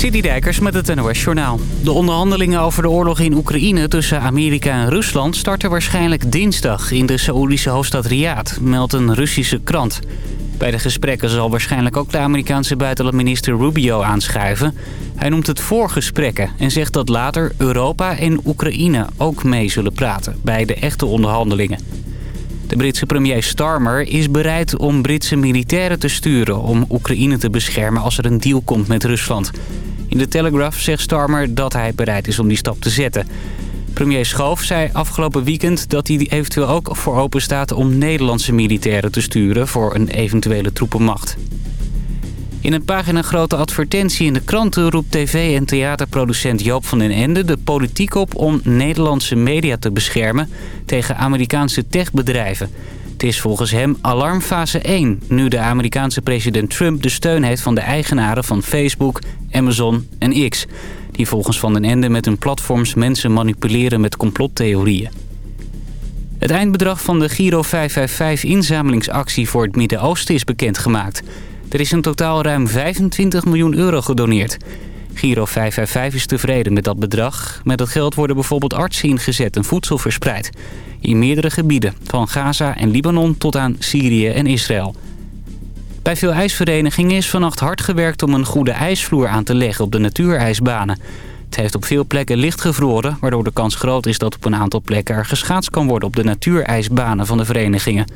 Dijkers met het NOS Journaal. De onderhandelingen over de oorlog in Oekraïne tussen Amerika en Rusland... starten waarschijnlijk dinsdag in de Saoedische hoofdstad Riyadh, meldt een Russische krant. Bij de gesprekken zal waarschijnlijk ook de Amerikaanse buitenlandminister Rubio aanschuiven. Hij noemt het voorgesprekken en zegt dat later Europa en Oekraïne ook mee zullen praten... bij de echte onderhandelingen. De Britse premier Starmer is bereid om Britse militairen te sturen... om Oekraïne te beschermen als er een deal komt met Rusland. In de Telegraph zegt Starmer dat hij bereid is om die stap te zetten. Premier Schoof zei afgelopen weekend dat hij eventueel ook voor open staat... om Nederlandse militairen te sturen voor een eventuele troepenmacht. In een pagina-grote advertentie in de kranten roept tv- en theaterproducent Joop van den Ende de politiek op om Nederlandse media te beschermen tegen Amerikaanse techbedrijven. Het is volgens hem alarmfase 1, nu de Amerikaanse president Trump de steun heeft van de eigenaren van Facebook, Amazon en X. Die volgens Van den Ende met hun platforms mensen manipuleren met complottheorieën. Het eindbedrag van de Giro 555-inzamelingsactie voor het Midden-Oosten is bekendgemaakt. Er is in totaal ruim 25 miljoen euro gedoneerd. Giro 555 is tevreden met dat bedrag. Met dat geld worden bijvoorbeeld artsen ingezet en voedsel verspreid. In meerdere gebieden, van Gaza en Libanon tot aan Syrië en Israël. Bij veel ijsverenigingen is vannacht hard gewerkt om een goede ijsvloer aan te leggen op de natuurijsbanen. Het heeft op veel plekken licht gevroren, waardoor de kans groot is dat op een aantal plekken er geschaatst kan worden op de natuurijsbanen van de verenigingen.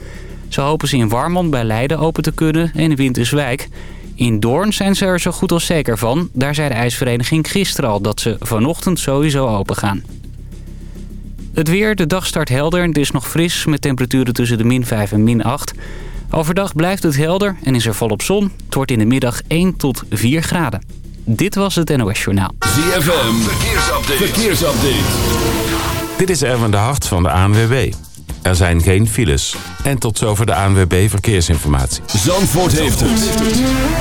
Zo hopen ze in Warmond bij Leiden open te kunnen en in Winterswijk. In Doorn zijn ze er zo goed als zeker van. Daar zei de ijsvereniging gisteren al dat ze vanochtend sowieso open gaan. Het weer, de dag start helder en het is nog fris met temperaturen tussen de min 5 en min 8. Overdag blijft het helder en is er volop zon. Het wordt in de middag 1 tot 4 graden. Dit was het NOS Journaal. ZFM, verkeersupdate. verkeersupdate. Dit is Erwin de Hart van de ANWB. Er zijn geen files. En tot zover de ANWB Verkeersinformatie. Zandvoort heeft het.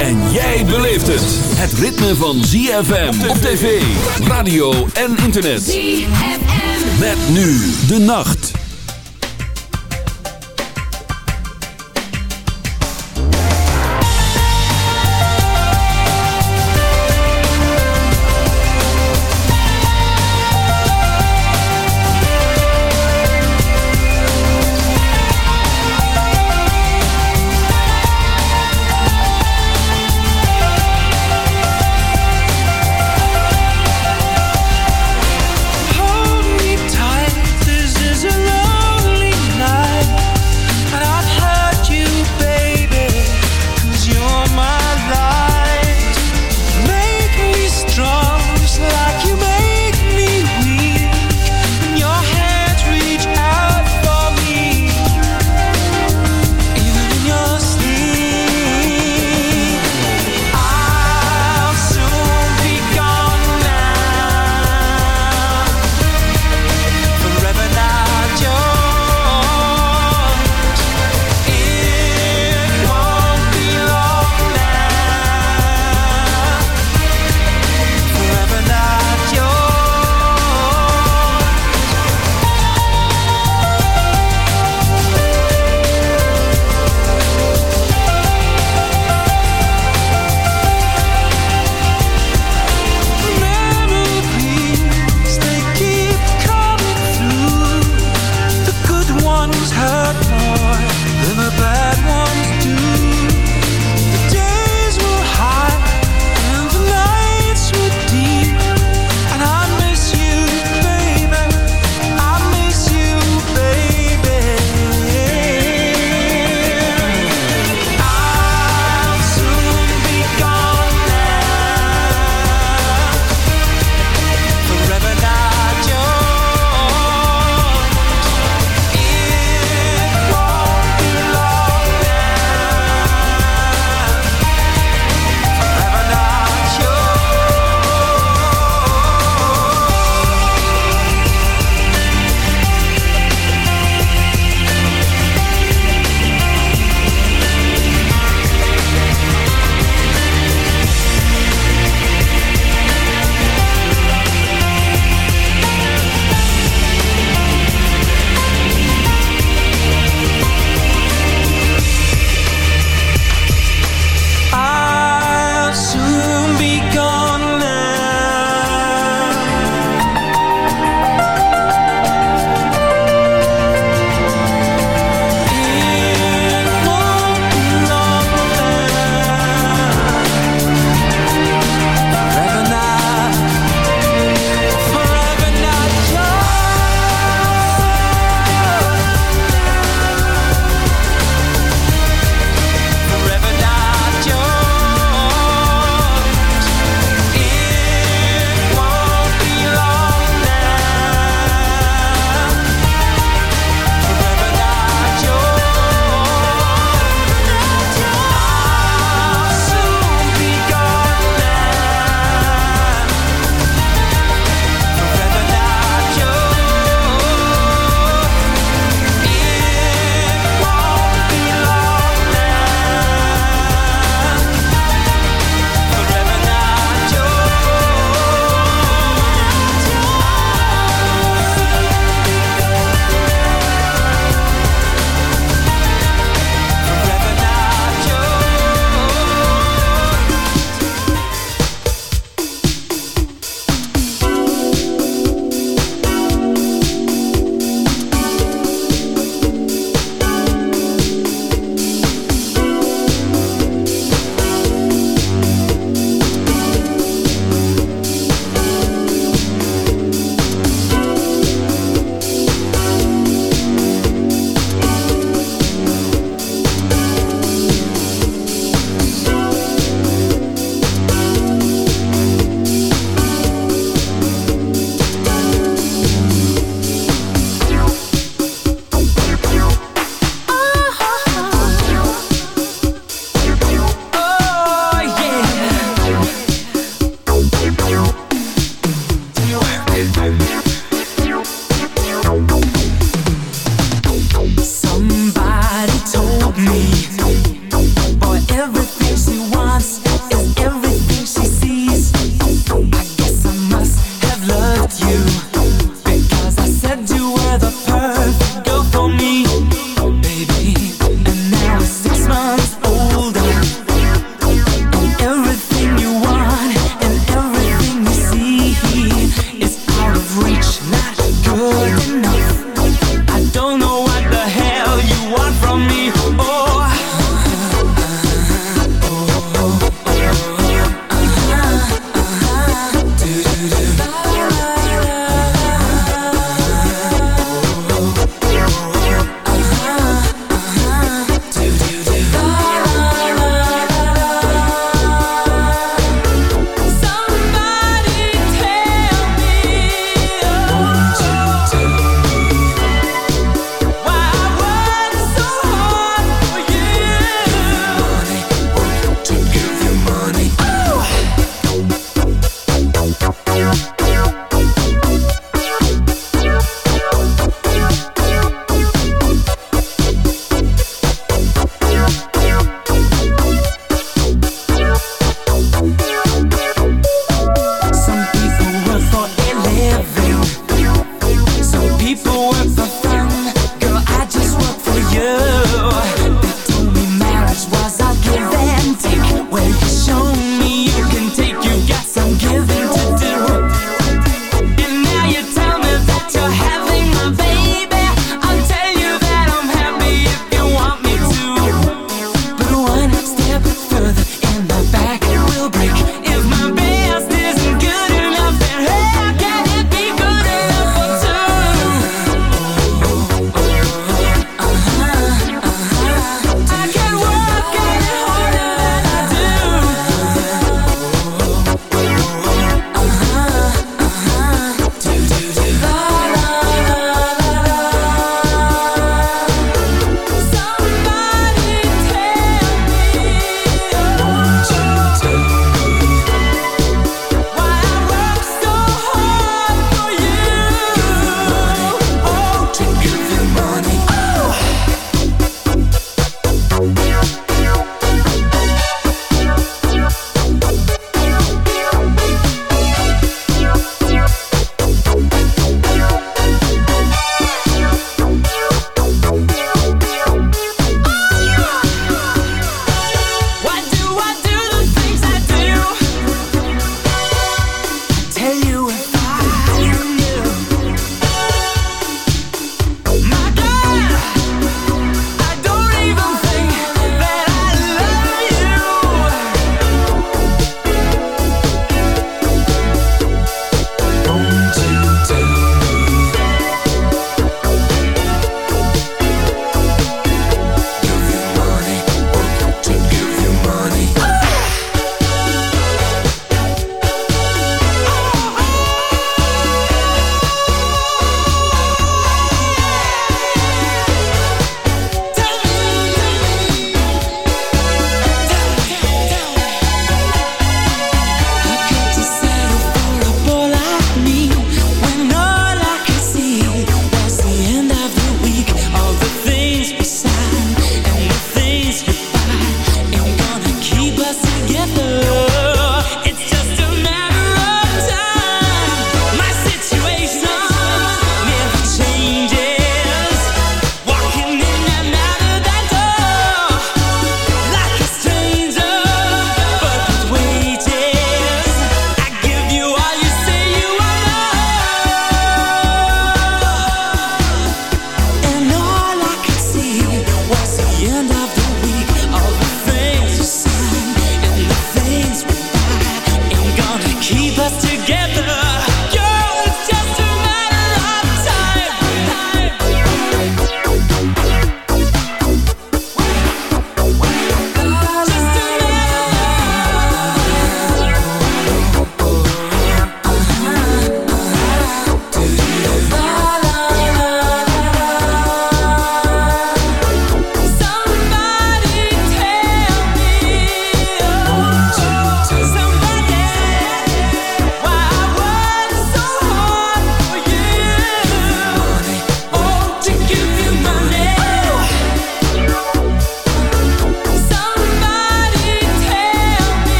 En jij beleeft het. Het ritme van ZFM op tv, radio en internet. ZFM. Met nu de nacht.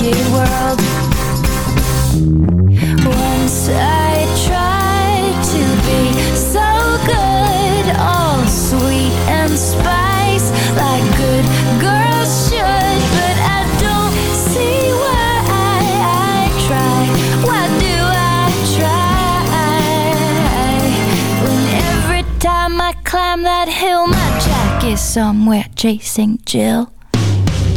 wicked world. Once I tried to be so good All sweet and spice Like good girls should But I don't see why I, I try. Why do I try? When every time I climb that hill My jack is somewhere chasing Jill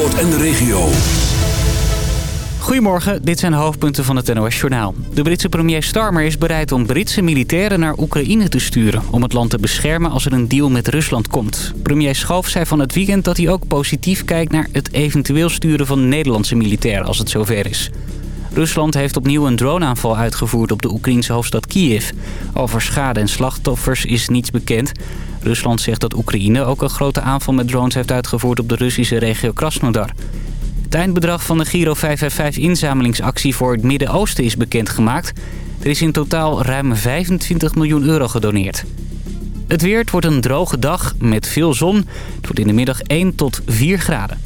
En de regio. Goedemorgen, dit zijn de hoofdpunten van het NOS-journaal. De Britse premier Starmer is bereid om Britse militairen naar Oekraïne te sturen... om het land te beschermen als er een deal met Rusland komt. Premier Schoof zei van het weekend dat hij ook positief kijkt... naar het eventueel sturen van Nederlandse militairen als het zover is. Rusland heeft opnieuw een droneaanval uitgevoerd op de Oekraïnse hoofdstad Kiev. Over schade en slachtoffers is niets bekend... Rusland zegt dat Oekraïne ook een grote aanval met drones heeft uitgevoerd op de Russische regio Krasnodar. Het eindbedrag van de Giro 555-inzamelingsactie voor het Midden-Oosten is bekendgemaakt. Er is in totaal ruim 25 miljoen euro gedoneerd. Het weer het wordt een droge dag met veel zon. Het wordt in de middag 1 tot 4 graden.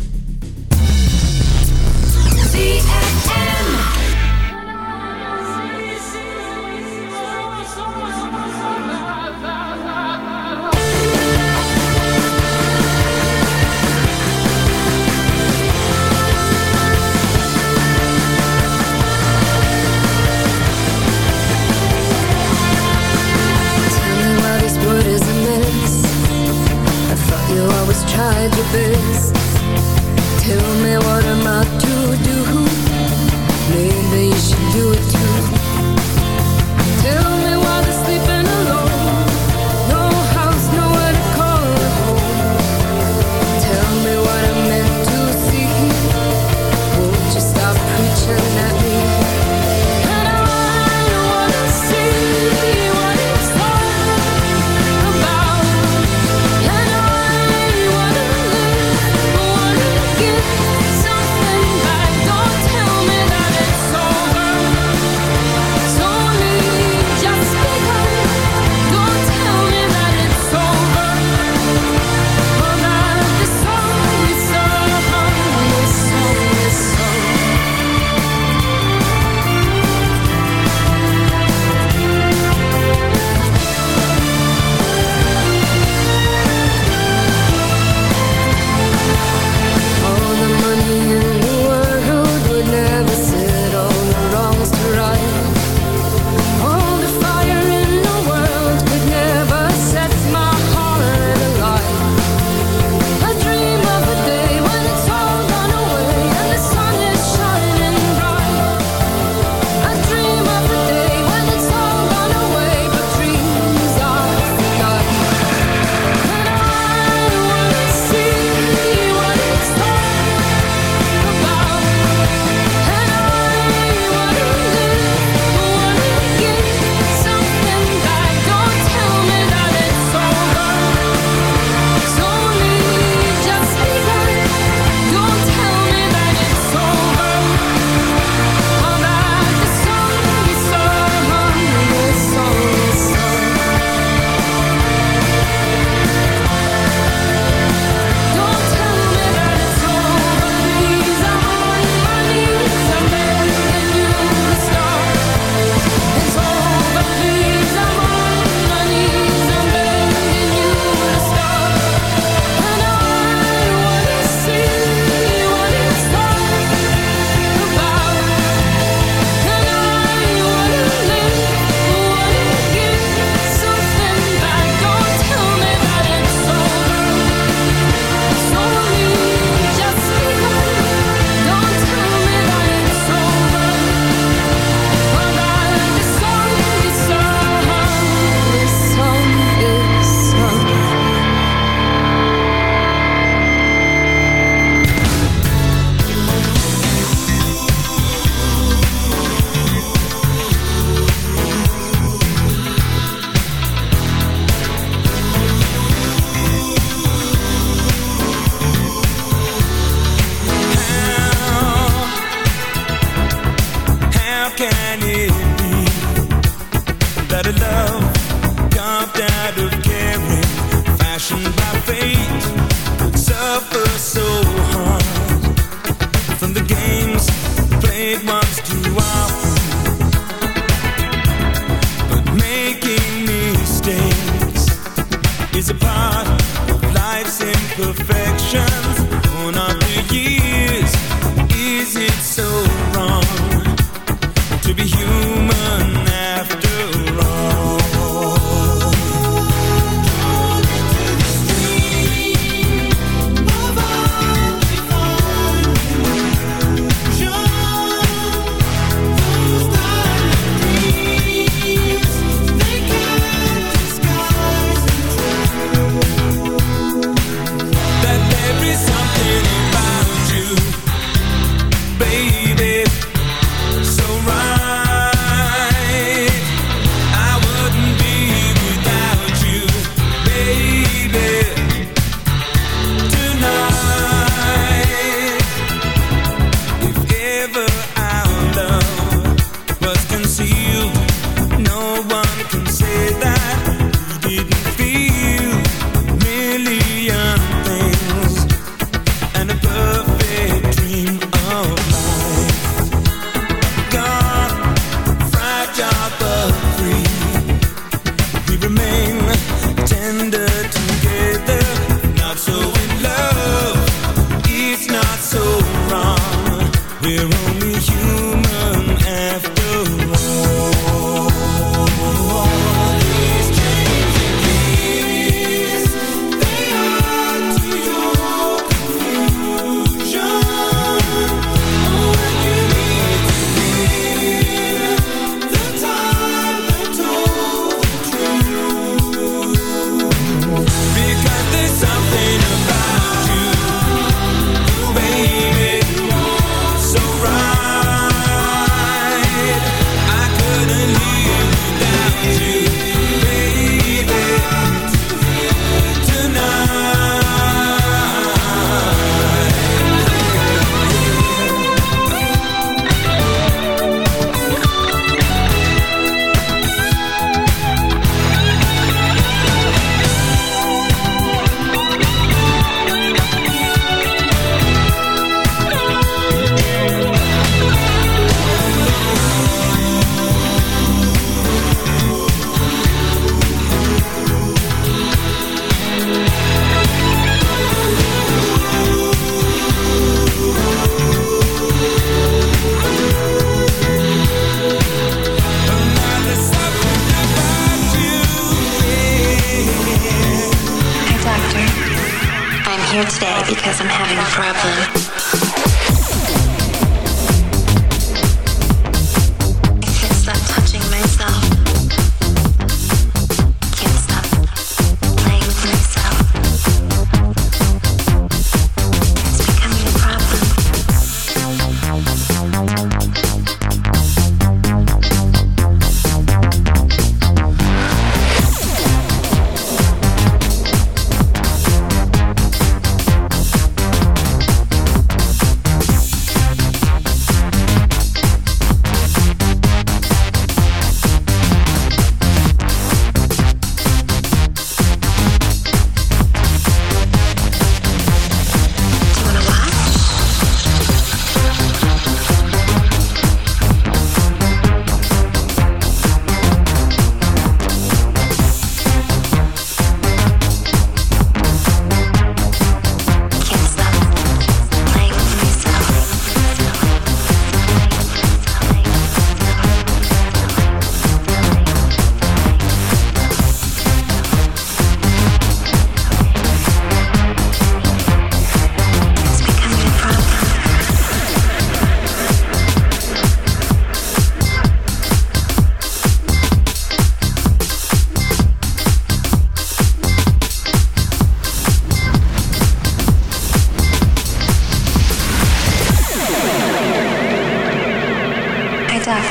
I'm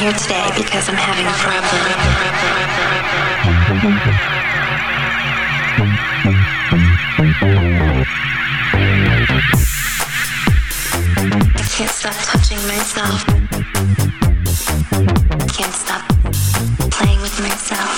here today because I'm having a problem. I can't stop touching myself. I can't stop playing with myself.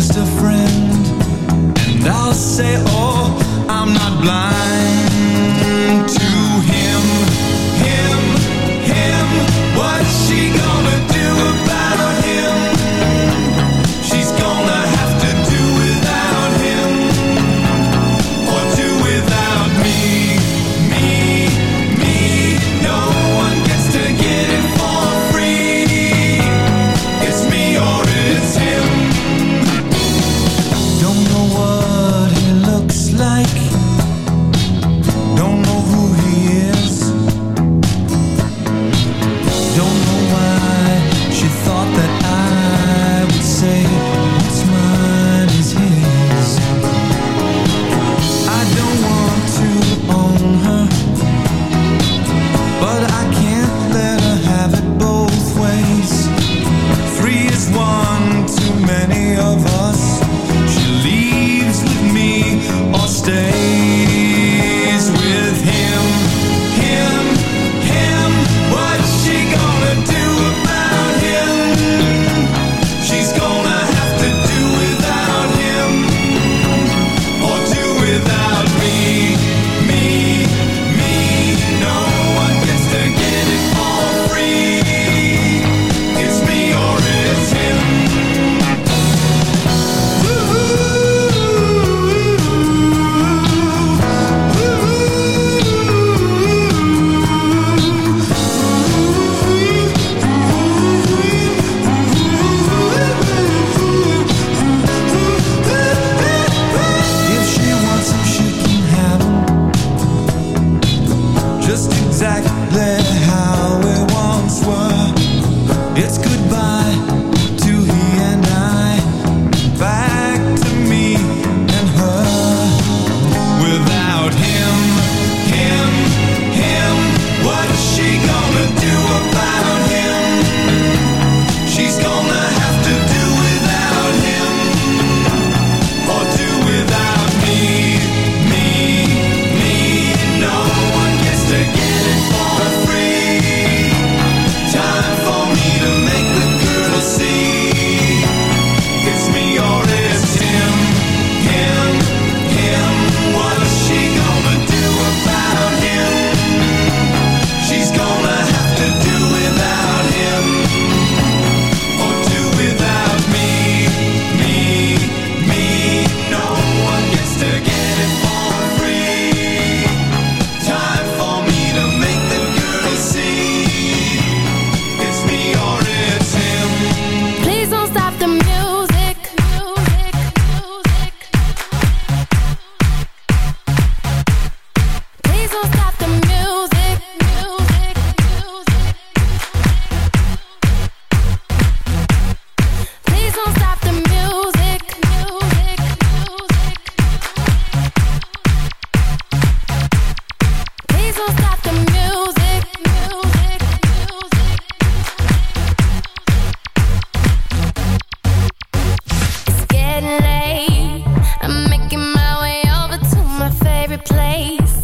just a friend, and I'll say. Oh,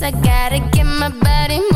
I gotta get my body moving.